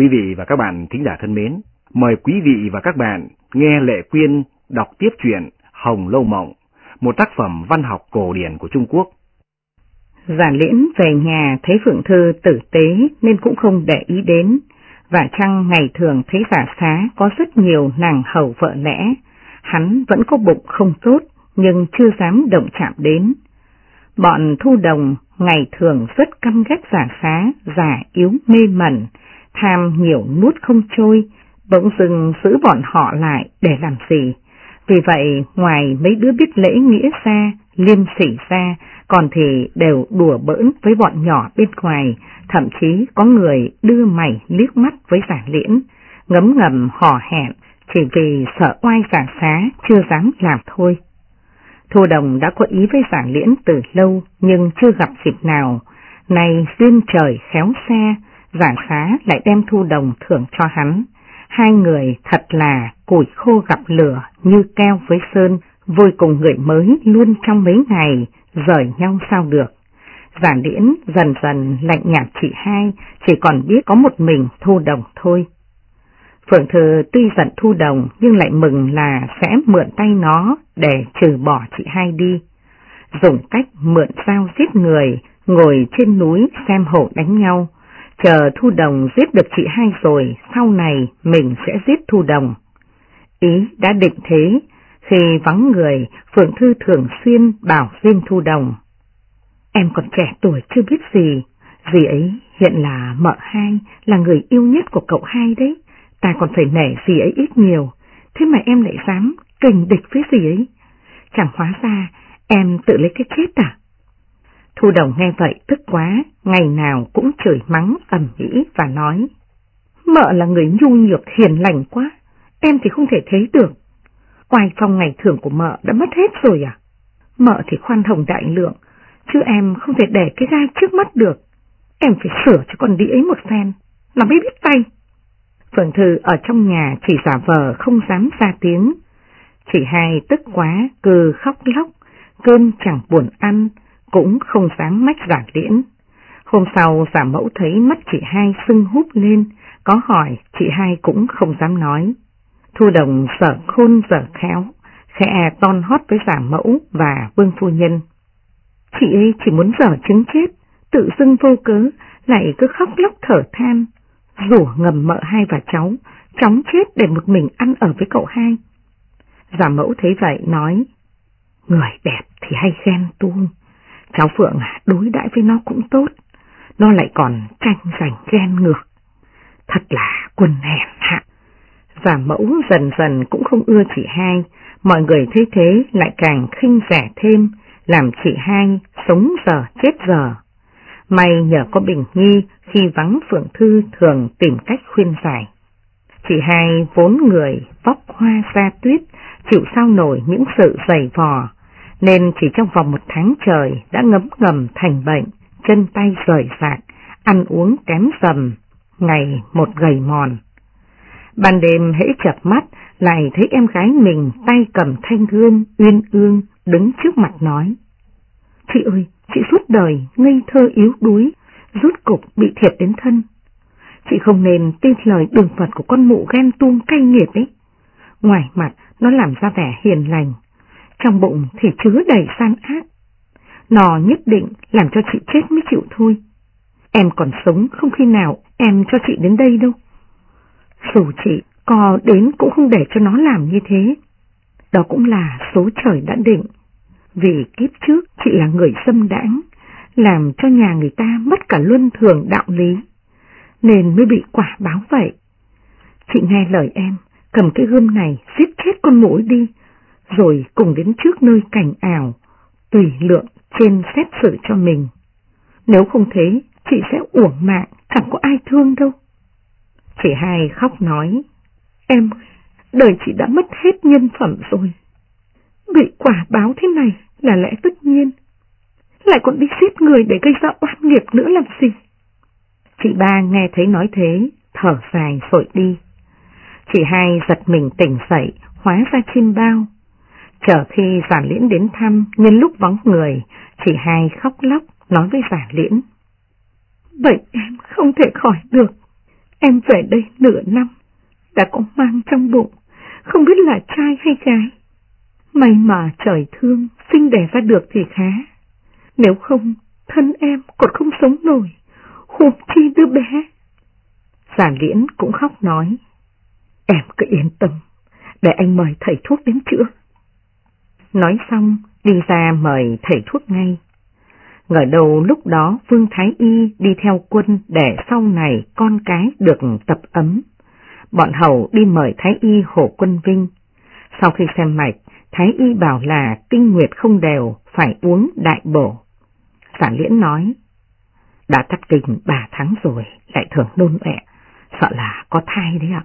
Quý vị và các bạn thính giả thân mến, mời quý vị và các bạn nghe Lệ Quyên đọc tiếp truyện Hồng Lâu Mộng, một tác phẩm văn học cổ điển của Trung Quốc. Giả liễn về nhà thấy Phượng Thư tử tế nên cũng không để ý đến, và chăng ngày thường thấy giả xá có rất nhiều nàng hầu vợ lẽ, hắn vẫn có bụng không tốt nhưng chưa dám động chạm đến. Bọn thu đồng ngày thường rất căm ghét giả xá, giả yếu mê mẩn, tham nhiều nuốt không trôi, bỗng dưng giữ bọn họ lại để làm gì. Vì vậy, ngoài mấy đứa biết lễ nghĩa ra, liêm sỉ ra, còn thì đều đùa bỡn với bọn nhỏ bên ngoài, thậm chí có người đưa mày liếc mắt với giả liễn, ngấm ngầm hò hẹn, chỉ vì sợ oai giả xá chưa dám làm thôi. Thu Đồng đã có ý với giả liễn từ lâu nhưng chưa gặp dịp nào, nay duyên trời khéo xe, giả khá lại đem Thu Đồng thưởng cho hắn. Hai người thật là củi khô gặp lửa như keo với sơn, vui cùng người mới luôn trong mấy ngày, rời nhau sao được. Giả điễn dần dần lạnh nhạt chị hai, chỉ còn biết có một mình Thu Đồng thôi. Phượng Thư tuy giận Thu Đồng nhưng lại mừng là sẽ mượn tay nó để trừ bỏ chị hai đi. Dùng cách mượn dao giết người, ngồi trên núi xem hổ đánh nhau. Chờ Thu Đồng giết được chị hai rồi, sau này mình sẽ giết Thu Đồng. Ý đã định thế, khi vắng người, Phượng Thư thường xuyên bảo duyên Thu Đồng. Em còn trẻ tuổi chưa biết gì, dì ấy hiện là mợ hai, là người yêu nhất của cậu hai đấy ta còn phải nể gì ấy ít nhiều, thế mà em lại dám kình địch với gì ấy. Chẳng hóa ra em tự lấy cái chết à? Thu Đồng nghe vậy tức quá, ngày nào cũng chửi mắng ầm ĩ và nói. Mợ là người nhu nhược hiền lành quá, em thì không thể thấy được. Oai phong ngày thường của mợ đã mất hết rồi à? Mợ thì khoan hồng đại lượng, chứ em không thể để cái gai trước mắt được. Em phải sửa cho con đĩ ấy một phen, là mới biết tay. Phượng Thư ở trong nhà chỉ giả vờ không dám ra tiếng. Chị hai tức quá, cứ khóc lóc, cơm chẳng buồn ăn, cũng không dám mách giả liễn. Hôm sau giả mẫu thấy mắt chị hai sưng húp lên, có hỏi chị hai cũng không dám nói. Thu đồng sở khôn dở khéo, khẽ ton hót với giả mẫu và vương phu nhân. Chị ấy chỉ muốn dở chứng chết, tự dưng vô cớ, lại cứ khóc lóc thở than, rủa ngầm mợ hai và cháu, chóng chết để một mình ăn ở với cậu hai. Giả mẫu thấy vậy nói, người đẹp thì hay ghen tuông, cháu Phượng à, đối đãi với nó cũng tốt, nó lại còn tranh giành ghen ngược. Thật là quân hèn hạ. Giả mẫu dần dần cũng không ưa chị hai, mọi người thấy thế lại càng khinh rẻ thêm, làm chị hai sống giờ chết giờ. May nhờ có Bình Nhi khi vắng Phượng Thư thường tìm cách khuyên giải. Chị hai vốn người vóc hoa ra tuyết, chịu sao nổi những sự dày vò, nên chỉ trong vòng một tháng trời đã ngấm ngầm thành bệnh, chân tay rời rạc, ăn uống kém dầm, ngày một gầy mòn. Ban đêm hễ chập mắt lại thấy em gái mình tay cầm thanh gương uyên ương đứng trước mặt nói. Chị ơi, chị suốt đời ngây thơ yếu đuối, rút cục bị thiệt đến thân. Chị không nên tin lời đường phật của con mụ ghen tuông cay nghiệt ấy. Ngoài mặt nó làm ra vẻ hiền lành, trong bụng thì chứa đầy san ác. Nó nhất định làm cho chị chết mới chịu thôi. Em còn sống không khi nào em cho chị đến đây đâu. Dù chị có đến cũng không để cho nó làm như thế. Đó cũng là số trời đã định. Vì kiếp trước chị là người xâm đãng, làm cho nhà người ta mất cả luân thường đạo lý, nên mới bị quả báo vậy. Chị nghe lời em, cầm cái gươm này giết chết con mũi đi, rồi cùng đến trước nơi cảnh ảo, tùy lượng trên xét xử cho mình. Nếu không thế, chị sẽ uổng mạng, chẳng có ai thương đâu. Chị hai khóc nói, em, đời chị đã mất hết nhân phẩm rồi. Bị quả báo thế này là lẽ tất nhiên. Lại còn đi giết người để gây ra oan nghiệp nữa làm gì? Chị ba nghe thấy nói thế, thở dài rồi đi. Chị hai giật mình tỉnh dậy, hóa ra chim bao. Chờ khi giả liễn đến thăm, nhân lúc vắng người, chị hai khóc lóc nói với giả liễn. Vậy em không thể khỏi được. em về đây nửa năm, đã có mang trong bụng, không biết là trai hay gái. May mà trời thương, sinh đẻ ra được thì khá. Nếu không, thân em còn không sống nổi, hụt chi đứa bé. Giả liễn cũng khóc nói, em cứ yên tâm, để anh mời thầy thuốc đến chữa. Nói xong, đi ra mời thầy thuốc ngay. Ngờ đầu lúc đó Vương Thái Y đi theo quân để sau này con cái được tập ấm. Bọn hầu đi mời Thái Y Hồ Quân Vinh. Sau khi xem mạch, Thái Y bảo là kinh nguyệt không đều, phải uống đại bổ. Sản liễn nói, đã tắt kinh bà tháng rồi, lại thường nôn mẹ, sợ là có thai đấy ạ.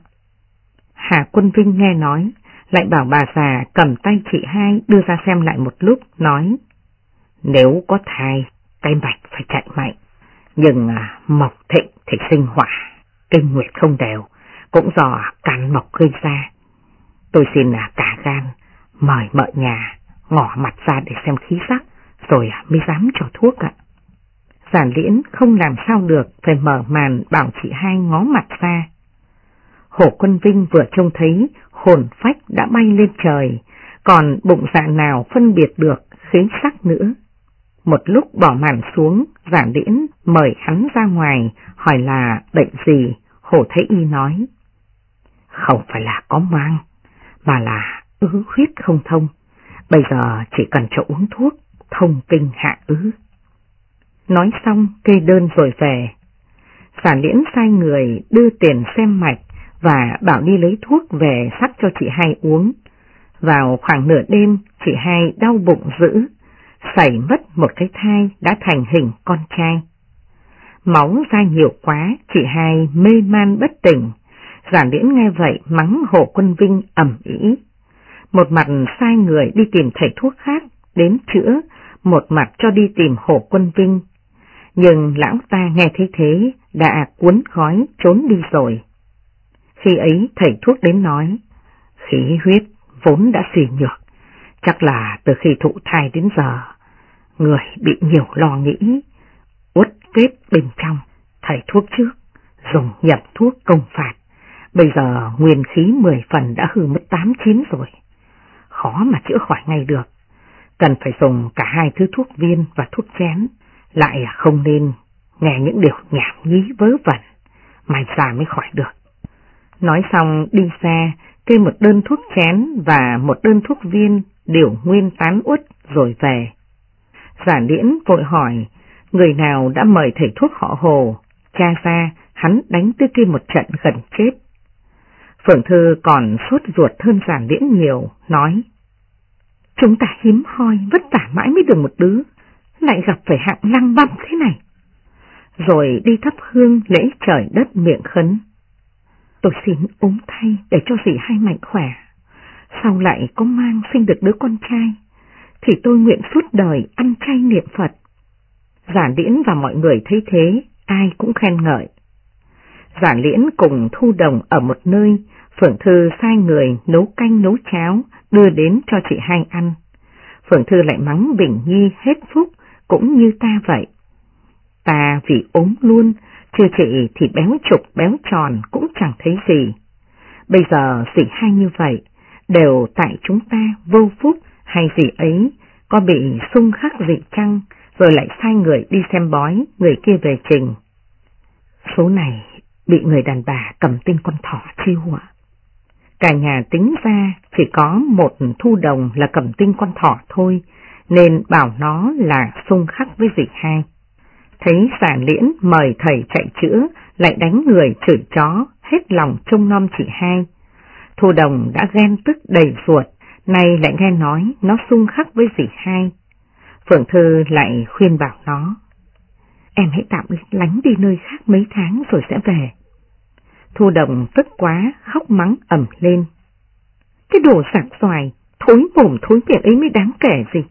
Hà Quân Vinh nghe nói, lại bảo bà già cầm tay chị hai đưa ra xem lại một lúc, nói, nếu có thai, cây bạch phải chạy mạnh, nhưng à, mộc thịnh thì sinh hỏa, kinh nguyệt không đều, cũng do càn mộc gây ra. Tôi xin à, cả gan, mời mợ nhà, ngỏ mặt ra để xem khí sắc, rồi à, mới dám cho thuốc ạ. Giản liễn không làm sao được, phải mở màn bảo chị hai ngó mặt ra. Hổ quân Vinh vừa trông thấy hồn phách đã bay lên trời, còn bụng dạ nào phân biệt được khí sắc nữa. Một lúc bỏ màn xuống, giản điễn mời hắn ra ngoài, hỏi là bệnh gì, hổ thấy y nói. Không phải là có mang, mà là ứ huyết không thông, bây giờ chỉ cần cho uống thuốc, thông kinh hạ ứ. Nói xong kê đơn rồi về. Giản điễn sai người đưa tiền xem mạch và bảo đi lấy thuốc về sắc cho chị hai uống. Vào khoảng nửa đêm, chị hai đau bụng dữ, xảy mất một cái thai đã thành hình con trai. Máu ra nhiều quá, chị hai mê man bất tỉnh. Giản điễn nghe vậy mắng Hồ Quân Vinh ẩm ý. Một mặt sai người đi tìm thầy thuốc khác, đến chữa, một mặt cho đi tìm Hồ Quân Vinh. Nhưng lão ta nghe thấy thế, đã cuốn khói trốn đi rồi. Khi ấy thầy thuốc đến nói, khí huyết vốn đã suy nhược, chắc là từ khi thụ thai đến giờ, người bị nhiều lo nghĩ, uất kết bên trong, thầy thuốc trước, dùng nhập thuốc công phạt, bây giờ nguyên khí 10 phần đã hư mất 8 chín rồi, khó mà chữa khỏi ngay được, cần phải dùng cả hai thứ thuốc viên và thuốc chén, lại không nên nghe những điều nhảm nhí vớ vẩn, mai già mới khỏi được. Nói xong đi xa, kê một đơn thuốc chén và một đơn thuốc viên điều nguyên tán út rồi về. Giả điễn vội hỏi, người nào đã mời thầy thuốc họ hồ, cha ra hắn đánh tư kia một trận gần chết. Phượng Thư còn sốt ruột hơn giả điễn nhiều, nói, Chúng ta hiếm hoi, vất vả mãi mới được một đứa, lại gặp phải hạng lăng băm thế này. Rồi đi thắp hương lễ trời đất miệng khấn. Tôi xin ốm thay để cho dì hai mạnh khỏe. Sau lại có mang sinh được đứa con trai, thì tôi nguyện suốt đời ăn chay niệm Phật. Giản Liễn và mọi người thấy thế, ai cũng khen ngợi. Giản Liễn cùng Thu Đồng ở một nơi, Phượng Thư sai người nấu canh nấu cháo, đưa đến cho chị hai ăn. Phượng Thư lại mắng Bình Nhi hết phúc, cũng như ta vậy. Ta vì ốm luôn, chưa chị thì béo trục béo tròn cũng chẳng thấy gì. Bây giờ dị hai như vậy, đều tại chúng ta vô phúc hay gì ấy, có bị xung khắc dị chăng, rồi lại sai người đi xem bói, người kia về trình. Số này bị người đàn bà cầm tinh con thỏ chiêu ạ. Cả nhà tính ra chỉ có một thu đồng là cầm tinh con thỏ thôi, nên bảo nó là xung khắc với dị hai. Thấy giả liễn mời thầy chạy chữa, lại đánh người chửi chó, hết lòng trông nom chị hai. Thu đồng đã ghen tức đầy ruột, nay lại nghe nói nó xung khắc với dì hai. Phượng Thư lại khuyên bảo nó. Em hãy tạm lánh đi nơi khác mấy tháng rồi sẽ về. Thu đồng tức quá, khóc mắng ẩm lên. Cái đồ sạc xoài, thối mồm thối miệng ấy mới đáng kể gì.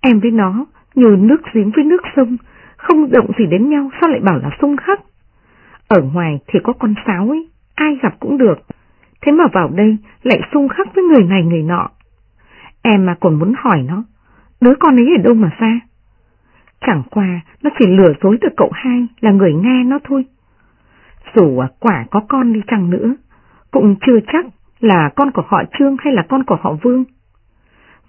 Em với nó như nước giếng với nước sông, không động gì đến nhau sao lại bảo là xung khắc. Ở ngoài thì có con sáo ấy, ai gặp cũng được, thế mà vào đây lại xung khắc với người này người nọ. Em mà còn muốn hỏi nó, đứa con ấy ở đâu mà xa? Chẳng qua nó chỉ lừa dối được cậu hai là người nghe nó thôi. dù à, quả có con đi chăng nữa, cũng chưa chắc là con của họ Trương hay là con của họ Vương.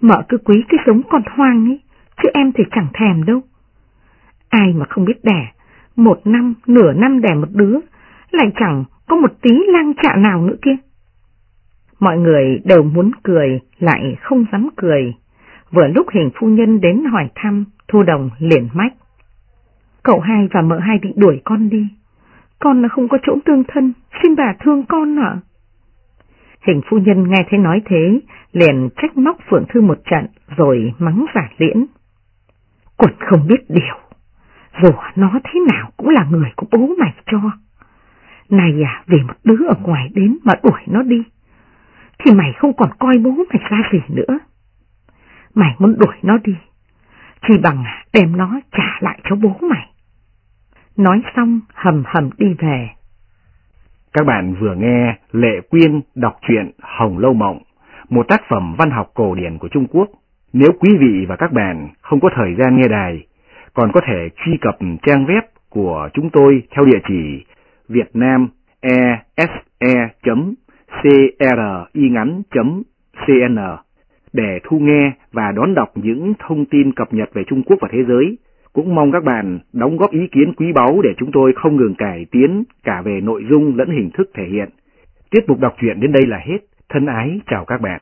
Mợ cứ quý cái giống con hoang ấy, chứ em thì chẳng thèm đâu. Ai mà không biết đẻ, một năm, nửa năm đẻ một đứa, lại chẳng có một tí lang trạ nào nữa kia. Mọi người đều muốn cười, lại không dám cười. Vừa lúc hình phu nhân đến hỏi thăm, Thu Đồng liền mách. Cậu hai và mợ hai định đuổi con đi. Con là không có chỗ tương thân, xin bà thương con ạ. Hình phu nhân nghe thấy nói thế, liền trách móc Phượng Thư một trận, rồi mắng giả liễn. Quần không biết điều, dù nó thế nào cũng là người của bố mày cho. Này à, vì một đứa ở ngoài đến mà đuổi nó đi, thì mày không còn coi bố mày ra gì nữa. Mày muốn đuổi nó đi, chỉ bằng đem nó trả lại cho bố mày. Nói xong hầm hầm đi về. Các bạn vừa nghe Lệ Quyên đọc truyện Hồng Lâu Mộng, một tác phẩm văn học cổ điển của Trung Quốc. Nếu quý vị và các bạn không có thời gian nghe đài, còn có thể truy cập trang web của chúng tôi theo địa chỉ vietnamese.cringắn.cn để thu nghe và đón đọc những thông tin cập nhật về Trung Quốc và thế giới. Cũng mong các bạn đóng góp ý kiến quý báu để chúng tôi không ngừng cải tiến cả về nội dung lẫn hình thức thể hiện. Tiết mục đọc truyện đến đây là hết. Thân ái chào các bạn.